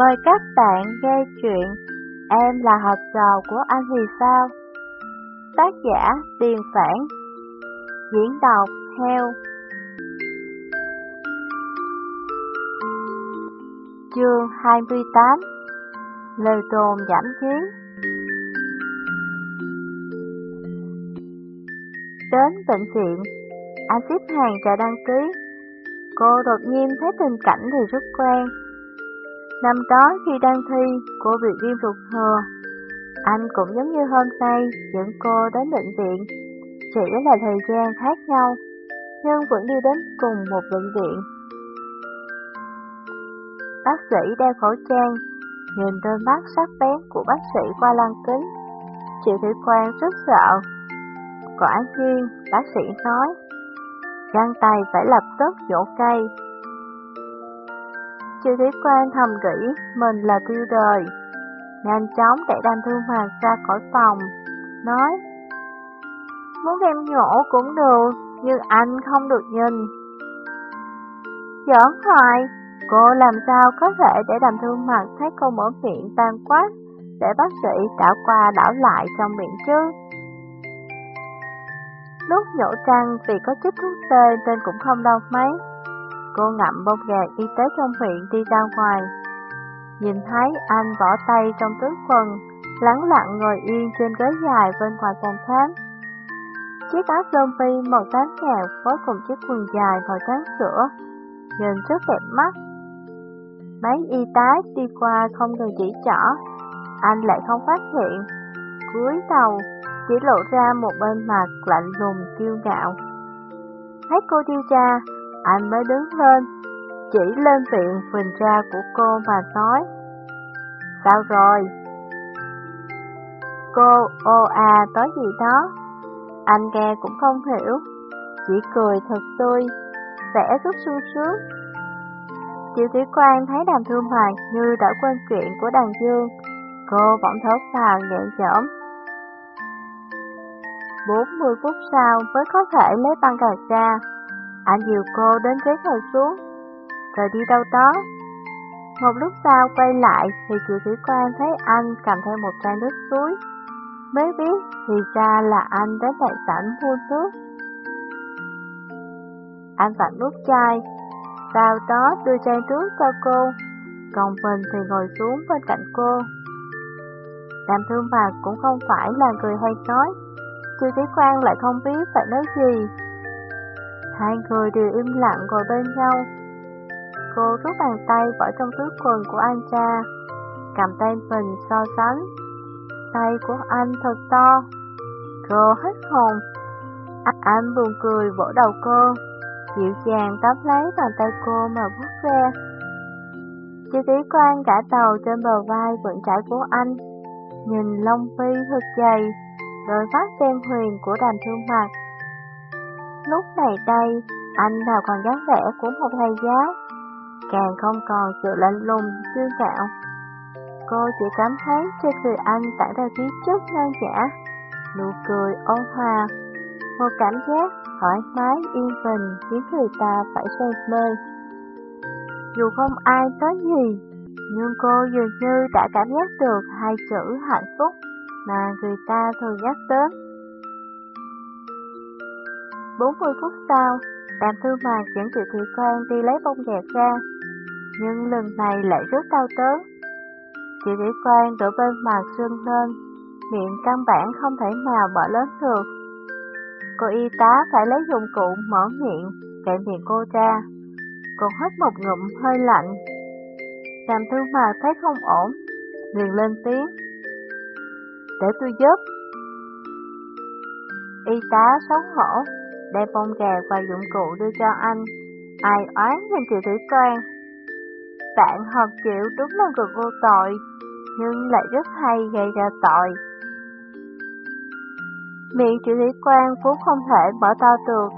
Mời các bạn nghe chuyện Em là học trò của anh thì sao? Tác giả Tiền Phản Diễn đọc Heo Chương 28 Lời đồn giảm trí. Đến bệnh viện, anh xếp hàng chờ đăng ký. Cô đột nhiên thấy tình cảnh thì rất quen Năm đó khi đang thi, cô bị viêm ruột thừa. Anh cũng giống như hôm nay dẫn cô đến bệnh viện, chỉ là thời gian khác nhau, nhưng vẫn đi đến cùng một bệnh viện. Bác sĩ đeo khẩu trang, nhìn đôi mắt sắc bén của bác sĩ qua lăng kính. Chị Thủy Quang rất sợ. Quả nhiên, bác sĩ nói, găng tay phải lập tức vỗ cây, chưa thấy Quan thầm nghĩ mình là tiêu đời. Nhanh chóng để đàn thương hoàng ra khỏi phòng, nói Muốn đem nhổ cũng được, nhưng anh không được nhìn. Giỡn hoài, cô làm sao có thể để đàm thương mặt thấy cô mở miệng tan quát, để bác sĩ đảo qua đảo lại trong miệng chứ. Lúc nhổ răng vì có chút thuốc tê nên cũng không đau mấy. Cô ngậm bông gạc y tế trong viện đi ra ngoài. Nhìn thấy anh bỏ tay trong túi quần, lắng lặng ngồi yên trên ghế dài bên ngoài phòng khám. Chiếc áo zombie màu trắng nhạt với cùng chiếc quần dài màu trắng sữa, nhìn rất đẹp mắt. Mấy y tá đi qua không ngừng chỉ trỏ, anh lại không phát hiện. cúi đầu, chỉ lộ ra một bên mặt lạnh lùng kiêu ngạo. Thấy cô đi ra, anh mới đứng lên, chỉ lên viện phình ra của cô mà nói Sao rồi? Cô ô à tối gì đó? Anh nghe cũng không hiểu Chỉ cười thật tươi Vẻ rất sung sướng. Triệu Thủy Quang thấy đàm thương hoàng như đã quên chuyện của đàn dương Cô bỗng thốt phào nhẹ nhõm. 40 phút sau mới có thể lấy băng gạc ra anh dìu cô đến ghế ngồi xuống, rồi đi đâu đó. Một lúc sau quay lại thì chị Thủy Quan thấy anh cầm theo một chai nước suối. Mới biết thì ra là anh đến đại sảnh mua nước. Anh vặn nút chai, sau đó đưa chai nước cho cô, còn mình thì ngồi xuống bên cạnh cô. Đàm thương mặt cũng không phải là người hay nói, Chị Thủy quang lại không biết phải nói gì Hai người đều im lặng ngồi bên nhau. Cô rút bàn tay vào trong túi quần của anh cha, cầm tay mình so sánh. Tay của anh thật to. Cô hết hồn. Anh buồn cười vỗ đầu cô, dịu dàng tóm lấy bàn tay cô mà vuốt ve. Chị tí quan cả đầu trên bờ vai vững chãi của anh, nhìn lông phi thật dày, đôi mắt đen huyền của đàm thương mặt Lúc này đây, anh nào còn dáng vẻ của một thầy giáo, càng không còn sự lạnh lùng, kiêu ngạo. Cô chỉ cảm thấy trên người anh tản ra khí chất nhan nhã, nụ cười ôn hòa, một cảm giác thoải mái yên bình khiến người ta phải say mê. Dù không ai nói gì, nhưng cô dường như đã cảm giác được hai chữ hạnh phúc mà người ta thường nhắc đến. 40 phút sau, đàm thư mạc dẫn Triệu Thị Quan đi lấy bông dẹt ra, nhưng lần này lại rất đau đớn. Triệu Thị Quan đổ bên mặt sưng lên, miệng căn bản không thể nào mở lớn được. Cô y tá phải lấy dụng cụ mở miệng, kệ miệng cô ra. còn hít một ngụm hơi lạnh. Đàm thư mạc thấy không ổn, liền lên tiếng. Để tôi giúp. Y tá xấu hổ, đem bông gà và dụng cụ đưa cho anh. Ai oán nhìn triệu thủy toan. Bạn hợp chịu đúng là người vô tội, nhưng lại rất hay gây ra tội. Miệng triệu thủy quan vốn không thể mở to được.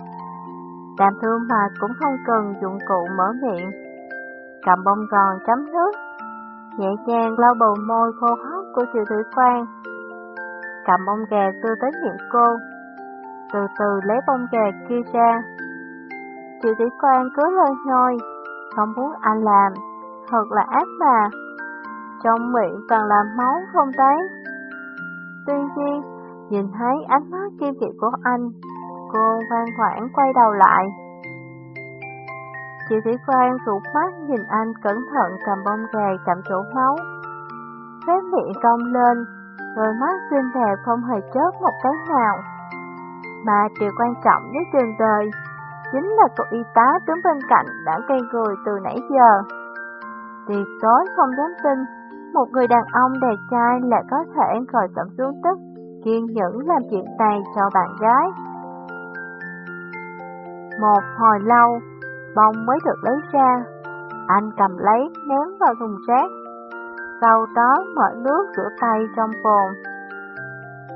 Đàm thương mà cũng không cần dụng cụ mở miệng. Cầm bông gòn chấm nước, nhẹ nhàng lau bầu môi khô hốc của triệu thủy quan. Cầm bông gà đưa tới miệng cô, từ từ lấy bông gà kia ra. Triệu tỷ quan cứ lơi nhoi, không muốn anh làm, thật là ác mà. trong miệng toàn là máu không thấy. Tuy nhiên, nhìn thấy ánh mắt kiên kỵ của anh, cô ngoan ngoãn quay đầu lại. Chị Thủy Quang rụt mắt nhìn anh cẩn thận cầm bông gà chạm chỗ máu. Phép miệng cong lên, đôi mắt xinh đẹp không hề chớp một cái nào. Mà điều quan trọng nhất trên đời chính là cậu y tá đứng bên cạnh đã gây người từ nãy giờ. Tuyệt đối không dám tin, một người đàn ông đẹp trai lại có thể ngồi sẫm xuống tức, kiên nhẫn làm chuyện này cho bạn gái. Một hồi lâu, bông mới được lấy ra, anh cầm lấy ném vào thùng rác. Sau đó mở nước rửa tay trong bồn.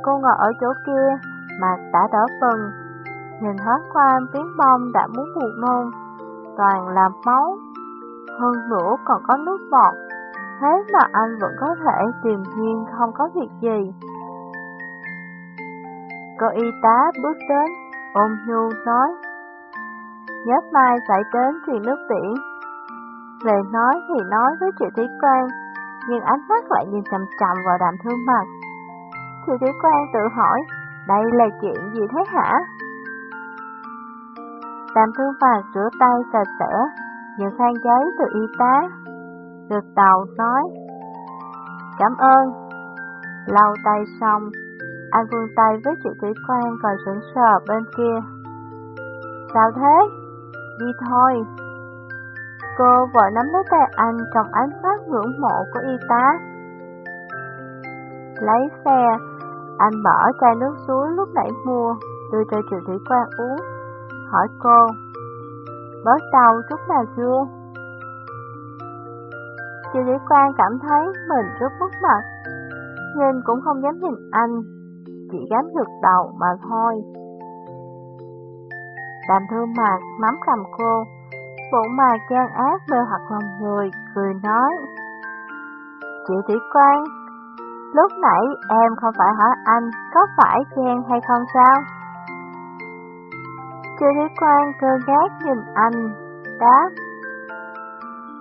Cô ngồi ở chỗ kia, mặt đã đỏ bừng, nhìn hết qua tiếng bông đã muốn buồn nôn, toàn là máu. Hơn nữa còn có nước bọt, thế mà anh vẫn có thể tìm nhiên không có việc gì. Cô y tá bước đến, ôm nhu nói, Nhất mai phải đến truyền nước biển. Lời nói thì nói với chị Thúy Quang, nhưng ánh mắt lại nhìn chầm chầm vào đàm thương mặt. Chị Thúy Quang tự hỏi, đây là chuyện gì thế hả? Đàm thương phàm rửa tay sạch sẽ, nhận khăn giấy từ y tá. Gật đầu nói, cảm ơn. Lau tay xong, anh vươn tay với chị Thủy Quang còn sững sờ bên kia. Sao thế? Đi thôi. Cô vội nắm lấy tay anh trong ánh mắt ngưỡng mộ của y tá. Lấy xe, anh mở chai nước suối lúc nãy mua, đưa cho Triệu Thủy Quang uống. Hỏi cô, bớt đau chút nào chưa? Triệu Thủy Quang cảm thấy mình rất mất mặt, nhưng cũng không dám nhìn anh, chỉ dám gật đầu mà thôi. Đàm thương mạc nắm cầm cô, bộ mà gian ác mê hoặc lòng người, cười nói. Chị Thủy Quang, lúc nãy em không phải hỏi anh có phải ghen hay không sao? chưa thấy Quang cơ gác nhìn anh, đáp.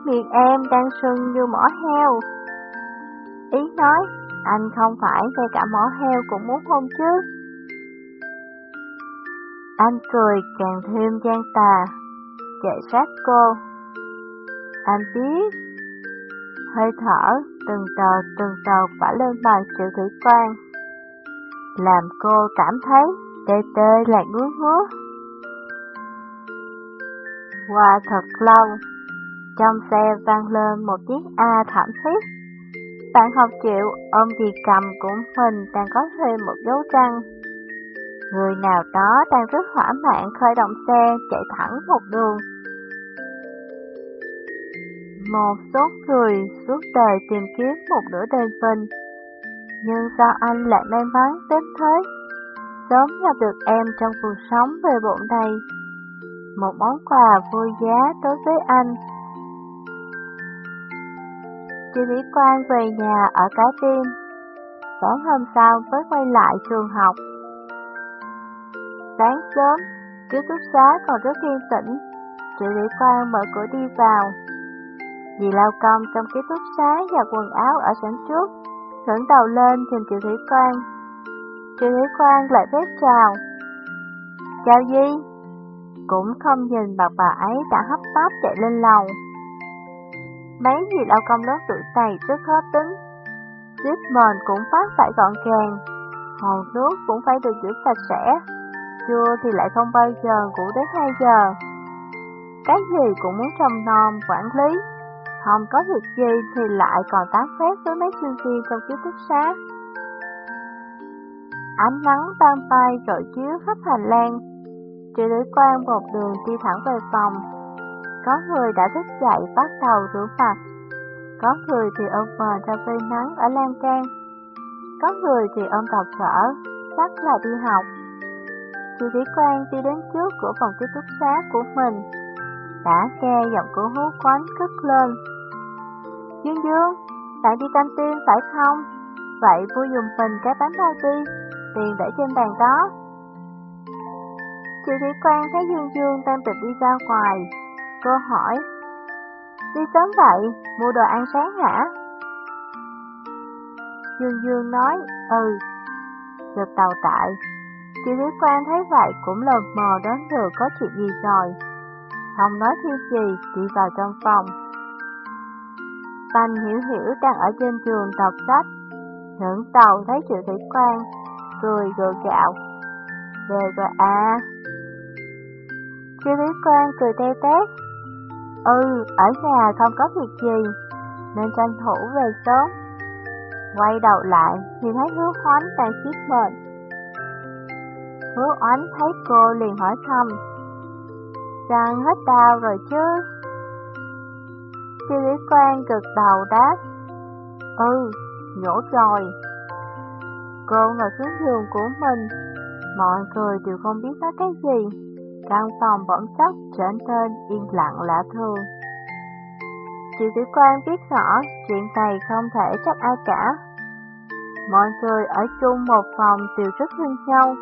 Miệng em đang sưng như mỏ heo. Ý nói, anh không phải ngay cả mỏ heo cũng muốn hôn chứ. Anh cười càng thêm gian tà, chạy sát cô. Anh biết, hơi thở từng tờ từng tờ vả lên bàn triệu thủy quan, làm cô cảm thấy tê tê là ngứa ngứa. Qua thật lâu, trong xe vang lên một tiếng A thảm thiết. Bạn học triệu ôm gì cầm của mình đang có thêm một dấu răng. Người nào đó đang rất hỏa mạn khởi động xe chạy thẳng một đường. Một số người suốt đời tìm kiếm một nửa đời mình, nhưng sao anh lại may mắn đến thế? Sớm gặp được em trong cuộc sống về bộn này. một món quà vui giá đối với anh. Chị Lý Quang về nhà ở Cái Tim, sáng hôm sau mới quay lại trường học. Sáng sớm, ký túc xá còn rất yên tĩnh, chị Lý Quang mở cửa đi vào. Dì lao công trong ký túc xá và quần áo ở sảnh trước, ngẩng đầu lên nhìn triệu Thủy Quang. triệu Thủy Quang lại phép chào. Chào Di. Cũng không nhìn bà bà ấy đã hấp tấp chạy lên lầu. Mấy dì lao công lớn tuổi này rất khó tính. Chiếc mền cũng phát phải gọn gàng, hồ nước cũng phải được giữ sạch sẽ trưa thì lại không bao giờ ngủ đến 2 giờ. Cái gì cũng muốn trông nom, quản lý, không có việc gì thì lại còn tán phép với mấy sinh viên trong ký túc xá. Ánh nắng tan bay rọi chiếu khắp hành lang, triệu lưỡi quan một đường đi thẳng về phòng. Có người đã thức dậy bắt đầu rửa mặt, có người thì ôm mền ra phơi nắng ở lan can, có người thì ôm tập vở, chắc là đi học. Chị Thủy Quang đi đến trước của phòng ký túc xá của mình, đã nghe giọng của hú quán cất lên. Dương Dương, bạn đi canh tiên phải không? Vậy vui dùng mình cái bánh bao đi, tiền để trên bàn đó. Chị Thủy Quang thấy Dương Dương đang định đi ra ngoài, cô hỏi, đi sớm vậy, mua đồ ăn sáng hả? Dương Dương nói, ừ. Được tàu tại. Chị Thủy Quang thấy vậy cũng lờ mờ đoán được có chuyện gì rồi. Không nói thêm gì, đi vào trong phòng. Bành hiểu hiểu đang ở trên trường đọc sách. Ngưỡng tàu thấy triệu thủy quan, cười gượng gạo. Về rồi à. Triệu thủy quan cười tê tét. Ừ, ở nhà không có việc gì, nên tranh thủ về sớm. Quay đầu lại, thì thấy hứa hoánh đang chiếc mệt. Hứa oánh thấy cô liền hỏi thăm. Răng hết đau rồi chứ? Chi lý quan gật đầu đáp. Ừ, nhổ rồi. Cô ngồi xuống giường của mình, mọi người đều không biết nói cái gì. Căn phòng bỗng chốc trở nên yên lặng lạ thường. Chị Tử Quan biết rõ chuyện này không thể trách ai cả. Mọi người ở chung một phòng đều rất thương nhau,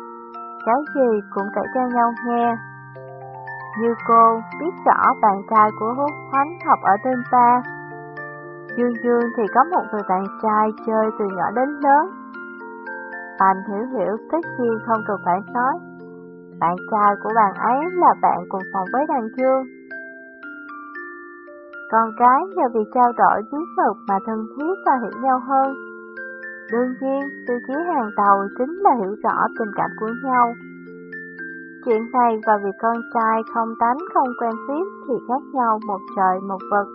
cái gì cũng kể cho nhau nghe. Như cô biết rõ bạn trai của Hút Hoánh học ở tên ta. Dương Dương thì có một người bạn trai chơi từ nhỏ đến lớn. Bạn hiểu hiểu tất nhiên không cần phải nói. Bạn trai của bạn ấy là bạn cùng phòng với đàn Dương. Con cái nhờ việc trao đổi bí mật mà thân thiết và hiểu nhau hơn. Đương nhiên, tiêu chí hàng đầu chính là hiểu rõ tình cảm của nhau. Chuyện này và việc con trai không tánh không quen biết thì khác nhau một trời một vực.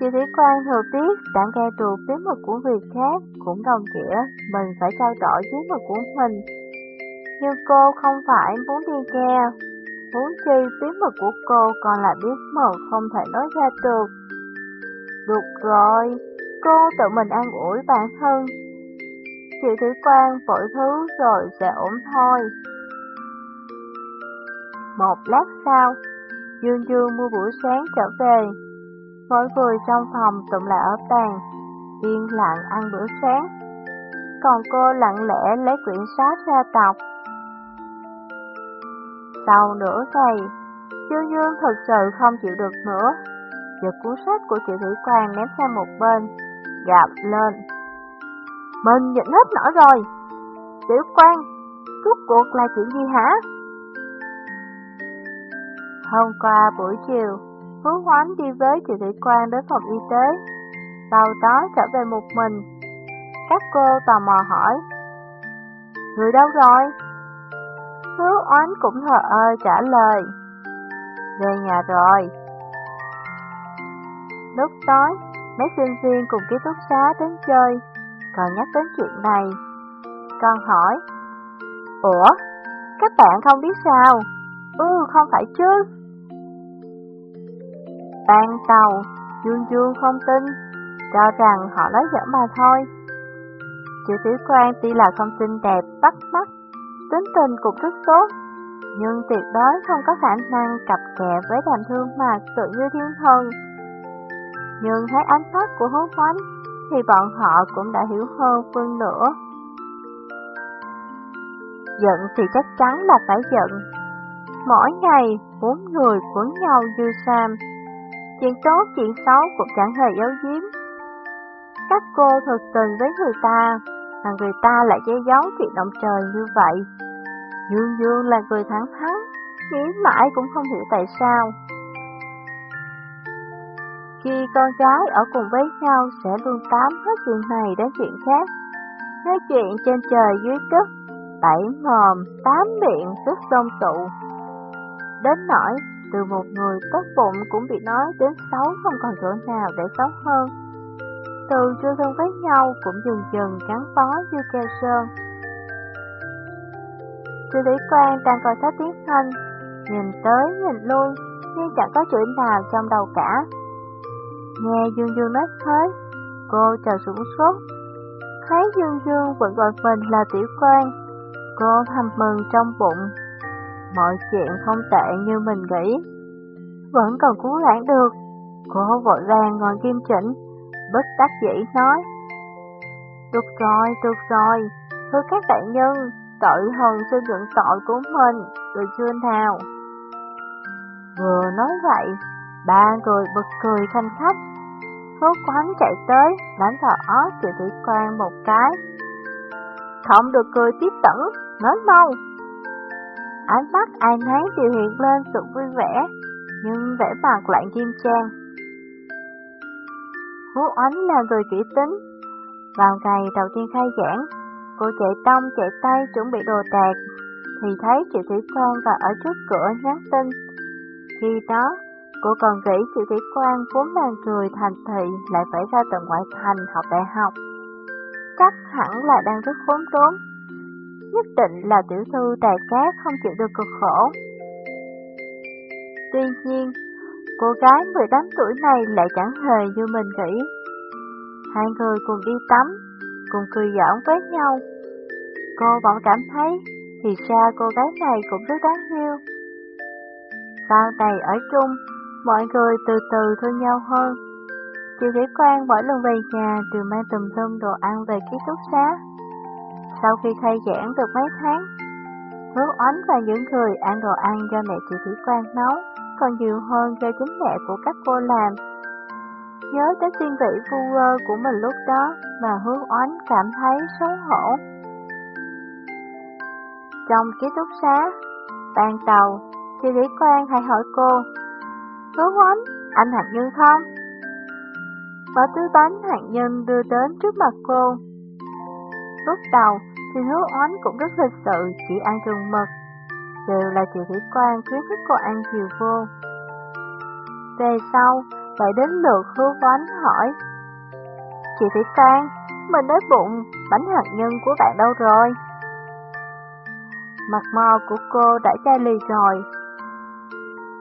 Chị Thủy Quang thừa biết đã nghe được bí mật của người khác cũng đồng nghĩa mình phải trao đổi bí mật của mình. Nhưng cô không phải muốn đi nghe, muốn chi bí mật của cô còn là bí mật không thể nói ra được. Được rồi, cô tự mình an ủi bản thân. Chị Thủy quan vội thứ rồi sẽ ổn thôi. Một lát sau, Dương Dương mua buổi sáng trở về. Mỗi người trong phòng tụm lại ở bàn, yên lặng ăn bữa sáng. Còn cô lặng lẽ lấy quyển sách ra đọc. Sau nửa ngày, Dương Dương thực sự không chịu được nữa. Giật cuốn sách của chị Thủy Quang ném sang một bên, gạp lên. Mình nhịn hết nổi rồi. Tiểu Quan, rốt cuộc là chuyện gì hả? Hôm qua buổi chiều, Phú Hoánh đi với chị Thủy Quang đến phòng y tế, sau đó trở về một mình. Các cô tò mò hỏi, Người đâu rồi? Phú Oánh cũng thờ ơ trả lời, Về nhà rồi. Lúc tối, mấy sinh viên cùng ký túc xá đến chơi, còn nhắc đến chuyện này. Con hỏi, Ủa, các bạn không biết sao? Ừ, không phải chứ. Ban tàu, Dương Dương không tin, cho rằng họ nói giỡn mà thôi. Chữ tiểu quan tuy là không xinh đẹp, bắt mắt, tính tình cũng rất tốt, nhưng tuyệt đối không có khả năng cặp kè với đàm thương mà tự như thiên thần. Nhưng thấy ánh mắt của hốt hoánh, thì bọn họ cũng đã hiểu hơn phân nữa. Giận thì chắc chắn là phải giận. Mỗi ngày, bốn người quấn nhau như Sam, Chuyện tốt, chuyện xấu cũng chẳng hề giấu giếm. Các cô thực tình với người ta, mà người ta lại che giấu chuyện động trời như vậy. Dương Dương là người thẳng thắn, nghĩ mãi cũng không hiểu tại sao. Khi con gái ở cùng với nhau sẽ luôn tám hết chuyện này đến chuyện khác. Nói chuyện trên trời dưới đất, bảy mồm, tám miệng, rất đông tụ. Đến nỗi từ một người tốt bụng cũng bị nói đến xấu không còn chỗ nào để xấu hơn. Từ chưa thân với nhau cũng dần dần gắn bó như keo sơn. Sư lý quan đang coi sách tiếng Anh, nhìn tới nhìn lui, nhưng chẳng có chữ nào trong đầu cả. Nghe Dương Dương nói thế, cô chào sửng sốt. Thấy Dương Dương vẫn gọi mình là tiểu quan, cô thầm mừng trong bụng mọi chuyện không tệ như mình nghĩ. Vẫn còn cứu lãng được. Cô vội vàng ngồi kim chỉnh, bất đắc dĩ nói. Được rồi, được rồi, thưa các đại nhân, tội hồn xin nhận tội của mình, được chưa nào? Vừa nói vậy, ba người bật cười thanh khách. Hốt quán chạy tới, đánh vào ớt Triệu Thủy quan một cái. Không được cười tiếp tử, nói mau. Ánh mắt ai nấy đều hiện lên sự vui vẻ, nhưng vẻ mặt lại nghiêm trang. Hú Ánh là người kỹ tính. Vào ngày đầu tiên khai giảng, cô chạy tông chạy tay chuẩn bị đồ đạc, thì thấy chị Thủy Quang và ở trước cửa nhắn tin. Khi đó, cô còn nghĩ chị Thủy Quang vốn là người thành thị lại phải ra tận ngoại thành học đại học. Chắc hẳn là đang rất khốn đốn. Nhất định là tiểu thư tài cát không chịu được cực khổ. Tuy nhiên, cô gái 18 tuổi này lại chẳng hề như mình nghĩ. Hai người cùng đi tắm, cùng cười giỡn với nhau. Cô bỗng cảm thấy thì ra cô gái này cũng rất đáng yêu. Sau này ở chung, mọi người từ từ thương nhau hơn. Chị Thủy Quang mỗi lần về nhà đều mang tùm lum đồ ăn về ký túc xá. Sau khi khai giảng được mấy tháng, Hứa Oánh và những người ăn đồ ăn do mẹ chị Thủy Quang nấu còn nhiều hơn do chính mẹ của các cô làm. Nhớ tới tiên vị vu vơ của mình lúc đó mà hứa oánh cảm thấy xấu hổ. Trong ký túc xá, ban đầu, chị Lý Quang hay hỏi cô, Hứa oánh, anh hạt nhân không? Bà tư bánh hạt nhân đưa đến trước mặt cô. Lúc đầu, thì hứa oán cũng rất lịch sự, chỉ ăn rừng mực. Đều là chị Thủy Quang khuyến khích cô ăn chiều vô. Về sau, lại đến lượt hứa oán hỏi. Chị Thủy Quang, mình đói bụng, bánh hạt nhân của bạn đâu rồi? Mặt mò của cô đã chai lì rồi.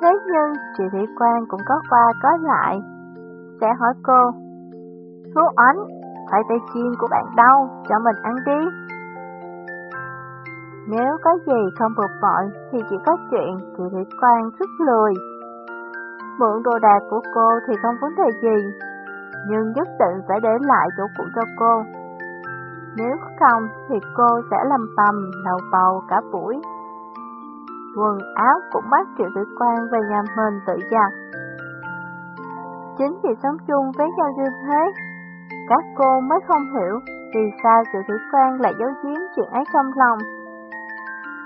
Thế nhưng, chị Thủy Quang cũng có qua có lại. Sẽ hỏi cô, Hứa oánh, phải tay chiên của bạn đâu, cho mình ăn đi. Nếu có gì không bực bội thì chỉ có chuyện chị Thủy Quang rất lười. Mượn đồ đạc của cô thì không vấn đề gì, nhưng nhất định phải để lại chỗ cũ cho cô. Nếu không thì cô sẽ làm tầm đầu bầu cả buổi. Quần áo cũng bắt Triệu Tử Quang về nhà mình tự giặt. Chính vì sống chung với nhau như thế, các cô mới không hiểu vì sao Triệu Tử Quang lại giấu giếm chuyện ấy trong lòng.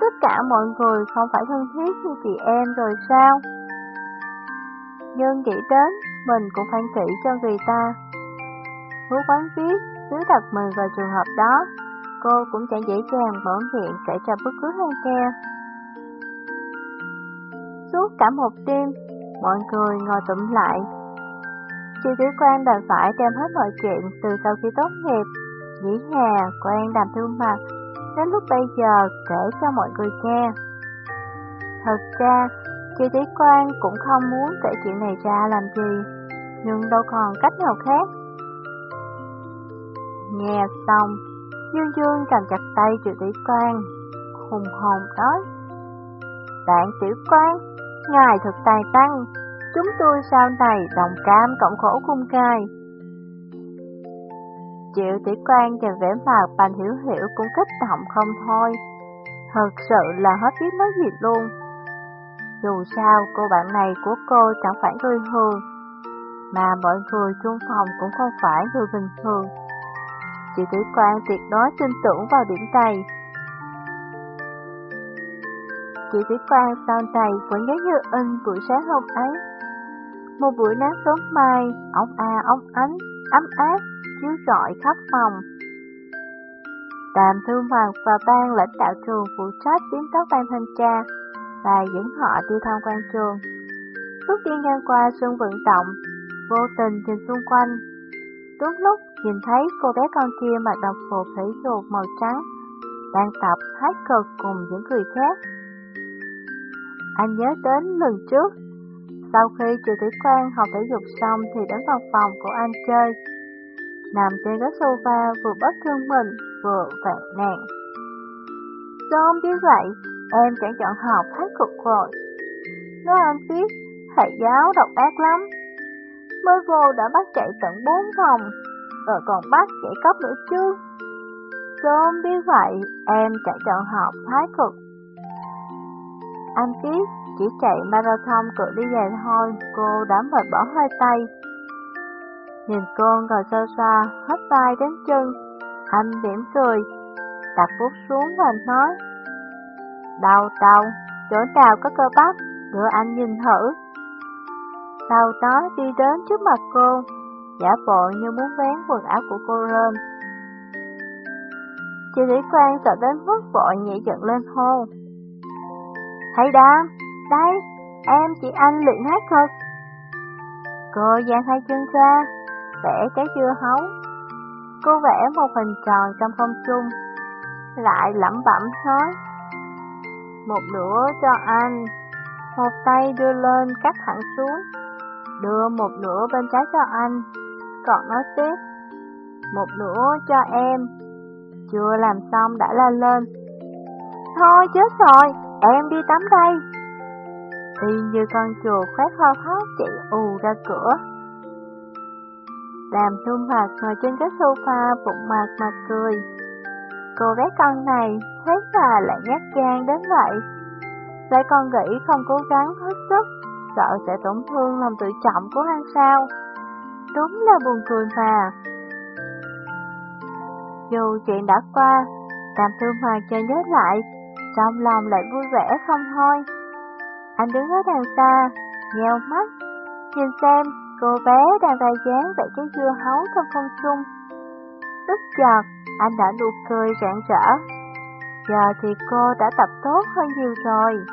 Tất cả mọi người không phải thân thiết như chị em rồi sao? Nhưng nghĩ đến, mình cũng phải kỹ cho người ta. Hứa quán viết, cứ đặt mình vào trường hợp đó, cô cũng chẳng dễ dàng mở miệng kể cho bất cứ ai nghe. Suốt cả một đêm, mọi người ngồi tụm lại. Chị Thủy Quang đành phải đem hết mọi chuyện từ sau khi tốt nghiệp, nghỉ hè, quen đàm thương mặt, đến lúc bây giờ kể cho mọi người nghe. Thật ra, chị Thủy Quang cũng không muốn kể chuyện này ra làm gì, nhưng đâu còn cách nào khác. Nghe xong, Dương Dương cầm chặt tay chị Thủy Quang, hùng hồn nói. Bạn Tiểu Quang, ngài thật tài tăng, chúng tôi sau này đồng cam cộng khổ cùng ngài. Triệu Tỷ Quan nhìn vẻ mặt Bành Hiểu Hiểu cũng kích động không thôi. Thật sự là hết biết nói gì luôn. Dù sao, cô bạn này của cô chẳng phải người thường, mà mọi người chung phòng cũng không phải người bình thường. Chị Tỷ Quan tuyệt đối tin tưởng vào điểm này. Chị Tỷ Quan sau này vẫn nhớ như in buổi sáng hôm ấy. Một buổi nắng sớm mai, ống a ống ánh, ấm áp, chiếu rọi khắp phòng. Đàm Thư Hoàng và ban lãnh đạo trường phụ trách tiến tóc ban thanh tra và dẫn họ đi tham quan trường. Lúc đi ngang qua sân vận động, vô tình nhìn xung quanh. Đúng lúc nhìn thấy cô bé con kia mặc đồng phục thể dục màu trắng, đang tập hát cực cùng những người khác. Anh nhớ đến lần trước, sau khi Triệu thủy Quang học thể dục xong thì đến vào phòng của anh chơi nằm trên ghế sofa vừa bất thương mình, vừa vạn nạn. Sao ông biết vậy, em chẳng chọn học hết cực rồi. Nói anh biết, thầy giáo độc ác lắm. Mới vô đã bắt chạy tận bốn phòng, rồi còn bắt chạy cấp nữa chứ. Sớm biết vậy, em chạy chọn học thái cực. Anh biết, chỉ chạy marathon cự đi dài thôi, cô đã mệt bỏ hai tay. Nhìn cô ngồi xoa xoa, hết vai đến chân, anh mỉm cười, đặt bút xuống và nói, đau đau, chỗ nào có cơ bắp, đưa anh nhìn thử. Sau đó đi đến trước mặt cô, giả bộ như muốn vén quần áo của cô lên. Chị Lý Quang sợ đến mức vội nhảy dựng lên hô. Hãy đam, đây, em chị anh luyện hát thật. Cô dang hai chân ra, vẽ cái dưa hấu. Cô vẽ một hình tròn trong không trung, lại lẩm bẩm nói. Một nửa cho anh, một tay đưa lên cắt thẳng xuống, đưa một nửa bên trái cho anh, còn nói tiếp. Một nửa cho em, chưa làm xong đã la lên. Thôi chết rồi, em đi tắm đây. Y như con chuột khoét ho hót chạy ù ra cửa. Đàm thu mặt ngồi trên cái sofa bụng mặt mà cười. Cô bé con này thế mà lại nhát gan đến vậy. Lại con nghĩ không cố gắng hết sức, sợ sẽ tổn thương lòng tự trọng của anh sao. Đúng là buồn cười mà. Dù chuyện đã qua, Đàm Thư Hoàng cho nhớ lại, trong lòng lại vui vẻ không thôi. Anh đứng ở đằng xa, nheo mắt, nhìn xem cô bé đang ra dáng vậy cái dưa hấu trong không trung. Tức chợt, anh đã nụ cười rạng rỡ. Giờ thì cô đã tập tốt hơn nhiều rồi.